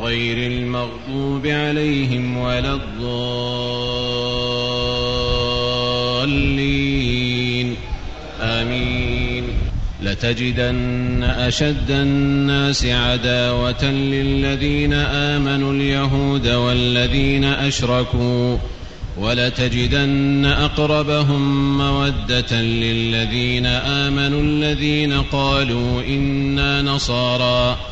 غير المغضوب عليهم ولا الضالين. آمين. لتجدن أشد الناس عداوة للذين آمنوا اليهود والذين أشركوا ولتجدن أقربهم مودة للذين آمنوا الذين قالوا إنا نصارى.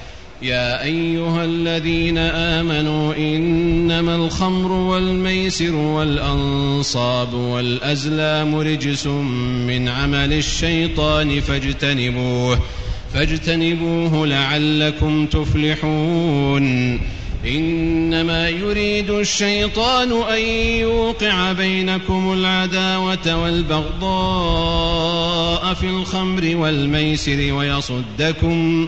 يا أيها الذين آمنوا إنما الخمر والميسر والأنصاب والأزلام رجس من عمل الشيطان فاجتنبوه فاجتنبوه لعلكم تفلحون إنما يريد الشيطان أن يوقع بينكم العداوة والبغضاء في الخمر والميسر ويصدكم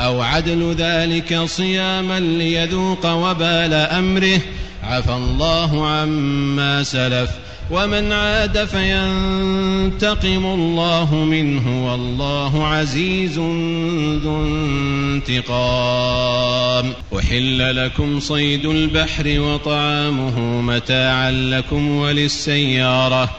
أو عدل ذلك صياما ليذوق وبال أمره. عفى الله عما سلف. ومن عاد فينتقم الله منه والله عزيز ذو انتقام. أحل لكم صيد البحر وطعامه متاعا لكم وللسيارة.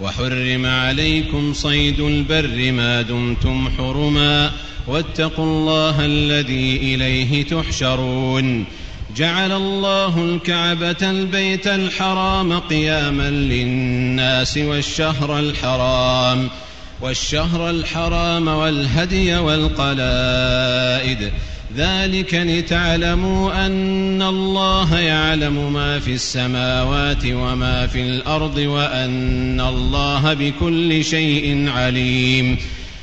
وحرم عليكم صيد البر ما دمتم حرما. واتقوا الله الذي إليه تحشرون. جعل الله الكعبة البيت الحرام قياما للناس والشهر الحرام والشهر الحرام والهدي والقلائد. ذلك لتعلموا أن الله يعلم ما في السماوات وما في الأرض وأن الله بكل شيء عليم.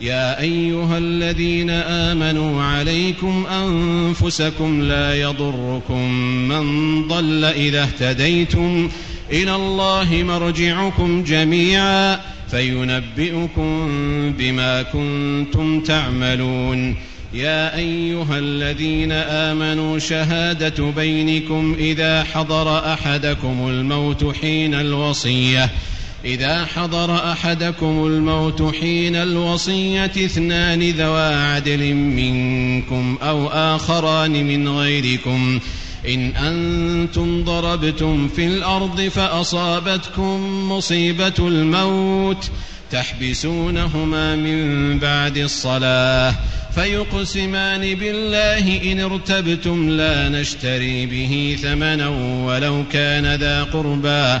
يا أيها الذين آمنوا عليكم أنفسكم لا يضركم من ضل إذا اهتديتم إلى الله مرجعكم جميعا فينبئكم بما كنتم تعملون. يا أيها الذين آمنوا شهادة بينكم إذا حضر أحدكم الموت حين الوصية إذا حضر أحدكم الموت حين الوصية اثنان ذوى عدل منكم أو آخران من غيركم إن أنتم ضربتم في الأرض فأصابتكم مصيبة الموت تحبسونهما من بعد الصلاة فيقسمان بالله إن ارتبتم لا نشتري به ثمنا ولو كان ذا قربى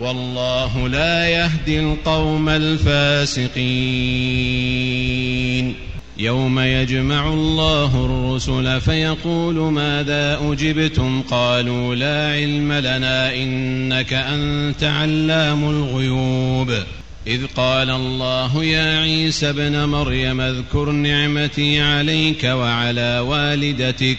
والله لا يهدي القوم الفاسقين. يوم يجمع الله الرسل فيقول ماذا أجبتم؟ قالوا لا علم لنا إنك أنت علام الغيوب. إذ قال الله يا عيسى ابن مريم اذكر نعمتي عليك وعلى والدتك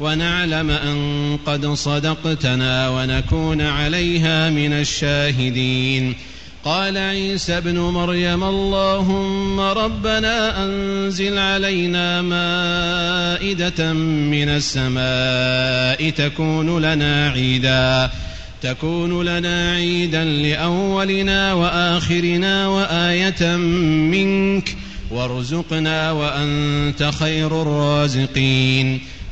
ونعلم أن قد صدقتنا ونكون عليها من الشاهدين. قال عيسى ابن مريم اللهم ربنا أنزل علينا مائدة من السماء تكون لنا عيدا تكون لنا عيدا لأولنا وآخرنا وآية منك وارزقنا وأنت خير الرازقين.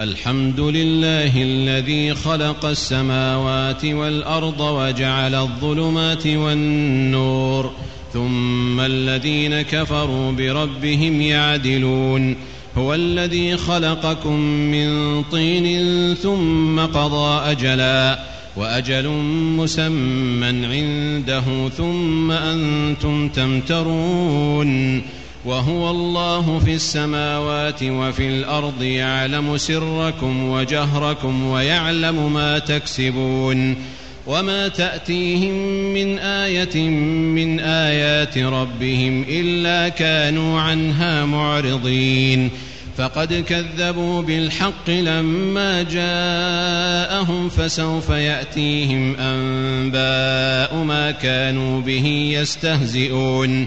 الحمد لله الذي خلق السماوات والأرض وجعل الظلمات والنور ثم الذين كفروا بربهم يعدلون. هو الذي خلقكم من طين ثم قضى أجلا وأجل مسمى عنده ثم أنتم تمترون. وهو الله في السماوات وفي الأرض يعلم سركم وجهركم ويعلم ما تكسبون وما تأتيهم من آية من آيات ربهم إلا كانوا عنها معرضين فقد كذبوا بالحق لما جاءهم فسوف يأتيهم أنباء ما كانوا به يستهزئون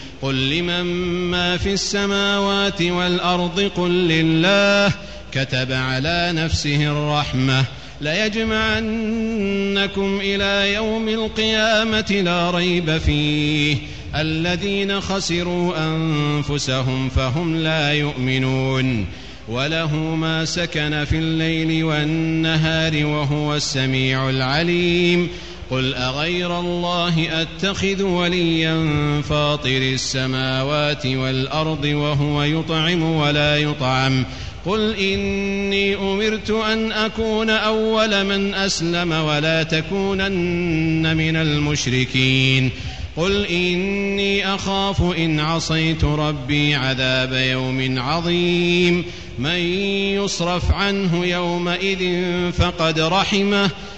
قل لمن ما في السماوات والأرض قل لله كتب على نفسه الرحمة ليجمعنكم إلى يوم القيامة لا ريب فيه الذين خسروا أنفسهم فهم لا يؤمنون وله ما سكن في الليل والنهار وهو السميع العليم قل أغير الله أتخذ وليا فاطر السماوات والأرض وهو يطعم ولا يطعم قل إني أمرت أن أكون أول من أسلم ولا تكونن من المشركين قل إني أخاف إن عصيت ربي عذاب يوم عظيم من يصرف عنه يومئذ فقد رحمه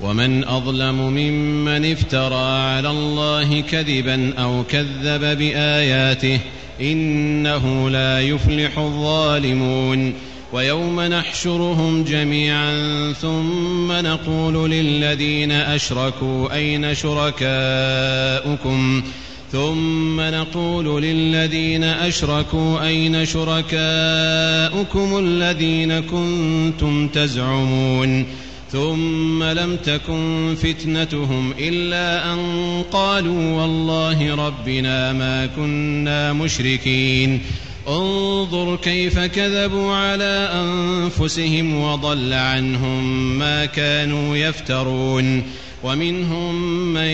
ومن أظلم ممن افترى على الله كذبا أو كذب بآياته إنه لا يفلح الظالمون ويوم نحشرهم جميعا ثم نقول للذين أشركوا أين شركاؤكم ثم نقول للذين أشركوا أين شركاؤكم الذين كنتم تزعمون ثم لم تكن فتنتهم إلا أن قالوا والله ربنا ما كنا مشركين. انظر كيف كذبوا على أنفسهم وضل عنهم ما كانوا يفترون. ومنهم من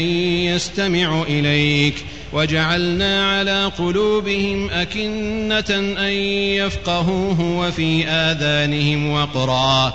يستمع إليك. وجعلنا على قلوبهم أكنة أن يفقهوه وفي آذانهم وقرا.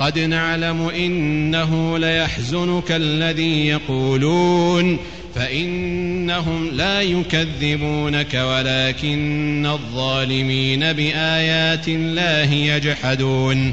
قد نعلم إنه ليحزنك الذي يقولون فإنهم لا يكذبونك ولكن الظالمين بآيات الله يجحدون.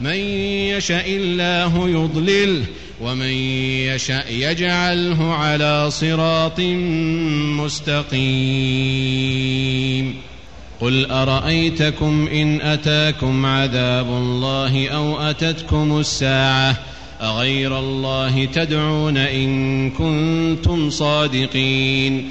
من يشاء الله يضلله ومن يشاء يجعله على صراط مستقيم. قل أرأيتكم إن أتاكم عذاب الله أو أتتكم الساعة أغير الله تدعون إن كنتم صادقين.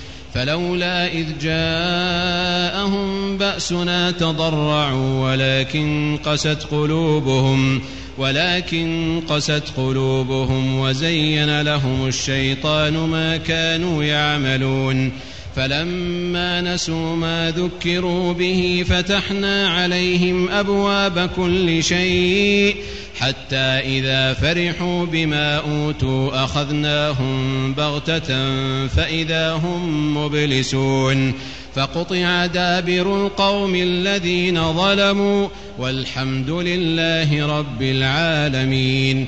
فلولا إذ جاءهم بأسنا تضرعوا ولكن قست قلوبهم ولكن قست قلوبهم وزين لهم الشيطان ما كانوا يعملون. فلما نسوا ما ذكروا به فتحنا عليهم أبواب كل شيء حتى إذا فرحوا بما أوتوا أخذناهم بغتة فإذا هم مبلسون فقطع دابر القوم الذين ظلموا والحمد لله رب العالمين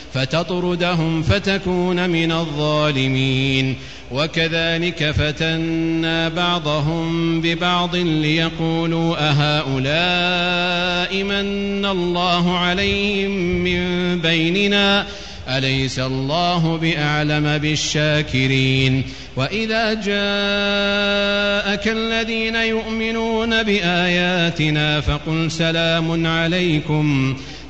فتطردهم فتكون من الظالمين. وكذلك فتنا بعضهم ببعض ليقولوا أهؤلاء من الله عليهم من بيننا؟ أليس الله بأعلم بالشاكرين؟ وإذا جاءك الذين يؤمنون بآياتنا فقل سلام عليكم.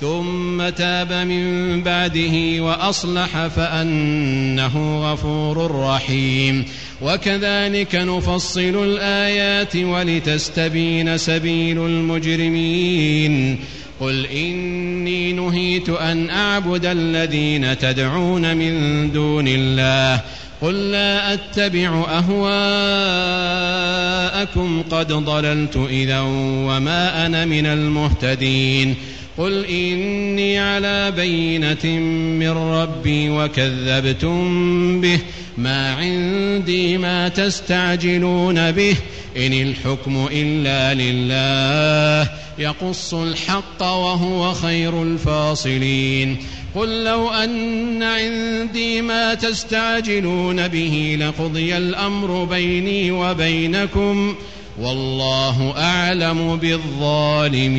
ثم تاب من بعده وأصلح فأنه غفور رحيم. وكذلك نفصل الآيات ولتستبين سبيل المجرمين. قل إني نهيت أن أعبد الذين تدعون من دون الله. قل لا أتبع أهواءكم قد ضللت إذا وما أنا من المهتدين. قل إني على بينة من ربي وكذبتم به ما عندي ما تستعجلون به إن الحكم إلا لله يقص الحق وهو خير الفاصلين قل لو أن عندي ما تستعجلون به لقضي الأمر بيني وبينكم والله أعلم بالظالمين.